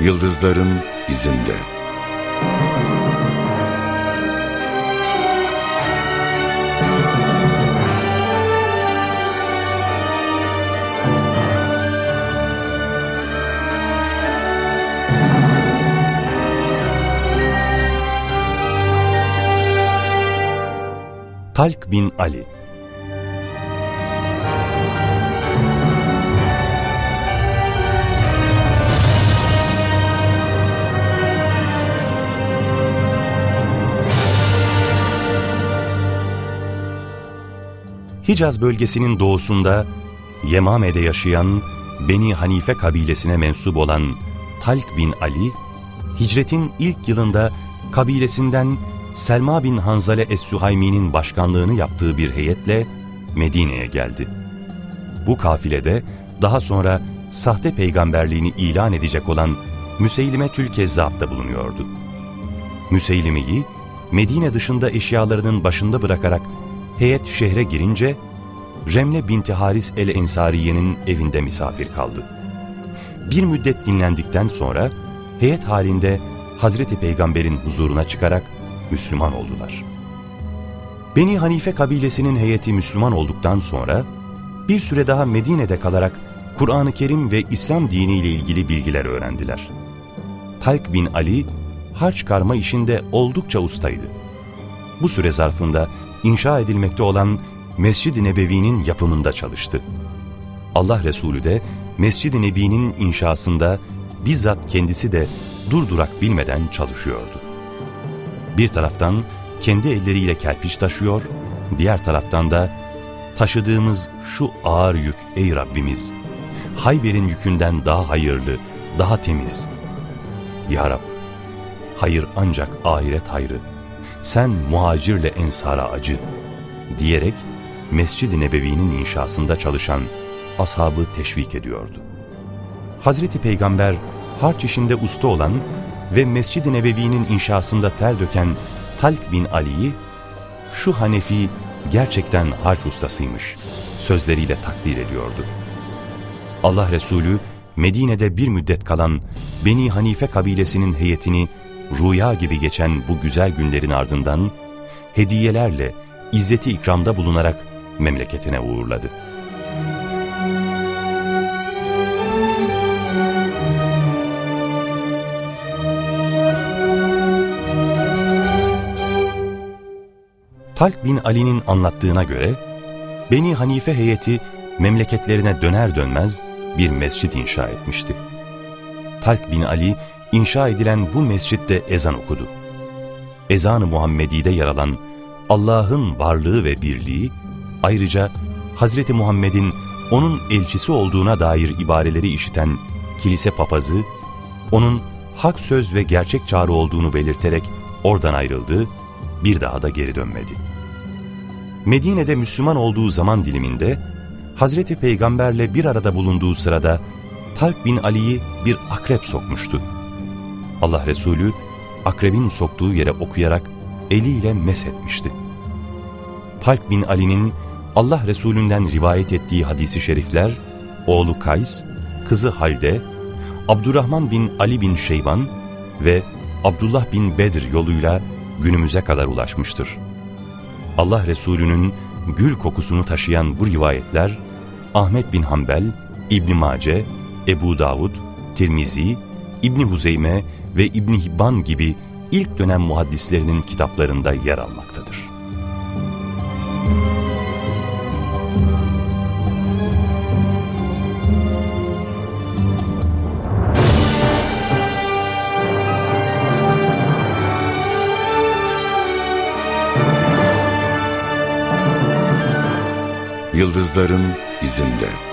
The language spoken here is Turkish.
Yıldızların izinde. Talk bin Ali Hicaz bölgesinin doğusunda Yemame'de yaşayan Beni Hanife kabilesine mensup olan Talk bin Ali, hicretin ilk yılında kabilesinden Selma bin Hanzale Es-Sühaymi'nin başkanlığını yaptığı bir heyetle Medine'ye geldi. Bu kafilede daha sonra sahte peygamberliğini ilan edecek olan Müseylime Tül Kezzab da bulunuyordu. Müseylime'yi Medine dışında eşyalarının başında bırakarak heyet şehre girince Remle binti Haris el-Ensariye'nin evinde misafir kaldı. Bir müddet dinlendikten sonra heyet halinde Hazreti Peygamber'in huzuruna çıkarak Müslüman oldular. Beni Hanife kabilesinin heyeti Müslüman olduktan sonra bir süre daha Medine'de kalarak Kur'an-ı Kerim ve İslam diniyle ilgili bilgiler öğrendiler. Talk bin Ali, harç karma işinde oldukça ustaydı. Bu süre zarfında inşa edilmekte olan Mescid-i Nebevi'nin yapımında çalıştı. Allah Resulü de Mescid-i Nebi'nin inşasında bizzat kendisi de durdurak bilmeden çalışıyordu. Bir taraftan kendi elleriyle kerpiç taşıyor, diğer taraftan da taşıdığımız şu ağır yük ey Rabbimiz, Hayber'in yükünden daha hayırlı, daha temiz. Ya Rab, hayır ancak ahiret hayrı, sen muhacirle ensara acı diyerek Mescid-i Nebevi'nin inşasında çalışan ashabı teşvik ediyordu. Hazreti Peygamber harç işinde usta olan ve Mescid-i Nebevi'nin inşasında ter döken Talk bin Ali'yi şu Hanefi gerçekten harç ustasıymış sözleriyle takdir ediyordu. Allah Resulü Medine'de bir müddet kalan Beni Hanife kabilesinin heyetini rüya gibi geçen bu güzel günlerin ardından hediyelerle izzeti ikramda bulunarak memleketine uğurladı. Talk bin Ali'nin anlattığına göre, Beni Hanife heyeti memleketlerine döner dönmez bir mescit inşa etmişti. Talk bin Ali, inşa edilen bu mescitte ezan okudu. Ezan-ı Muhammedi'de yer alan Allah'ın varlığı ve birliği, ayrıca Hazreti Muhammed'in onun elçisi olduğuna dair ibareleri işiten kilise papazı, onun hak söz ve gerçek çağrı olduğunu belirterek oradan ayrıldı, bir daha da geri dönmedi. Medine'de Müslüman olduğu zaman diliminde, Hazreti Peygamberle bir arada bulunduğu sırada Talk bin Ali'yi bir akrep sokmuştu. Allah Resulü akrebin soktuğu yere okuyarak eliyle meshetmişti. Talk bin Ali'nin Allah Resulünden rivayet ettiği hadisi şerifler, oğlu Kays, kızı Halde, Abdurrahman bin Ali bin Şeyban ve Abdullah bin Bedir yoluyla günümüze kadar ulaşmıştır. Allah Resulü'nün gül kokusunu taşıyan bu rivayetler, Ahmet bin Hanbel, İbn Mace, Ebu Davud, Tirmizi, İbni Huzeyme ve İbni Hibban gibi ilk dönem muhaddislerinin kitaplarında yer almaktadır. Yıldızların izinde.